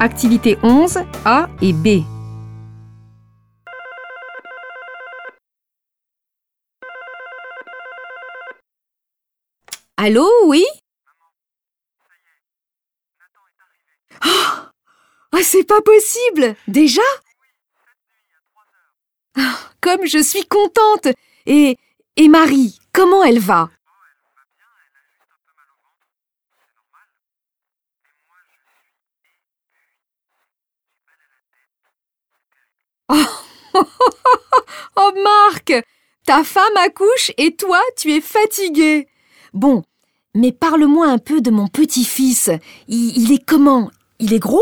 Activité 11, A et B. Allô, oui? Ah, oh, c'est pas possible! Déjà? Ah, Comme je suis contente! Et, et Marie, comment elle va Oh, oh Marc Ta femme accouche et toi, tu es fatigué. Bon, mais parle-moi un peu de mon petit-fils. Il, il est comment? Il est gros?